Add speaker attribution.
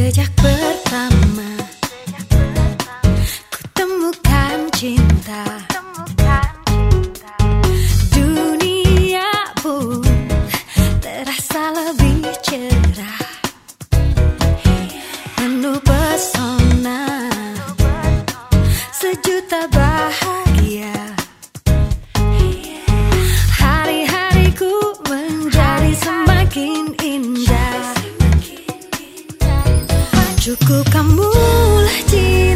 Speaker 1: sejak ber Cukup kamulah cinta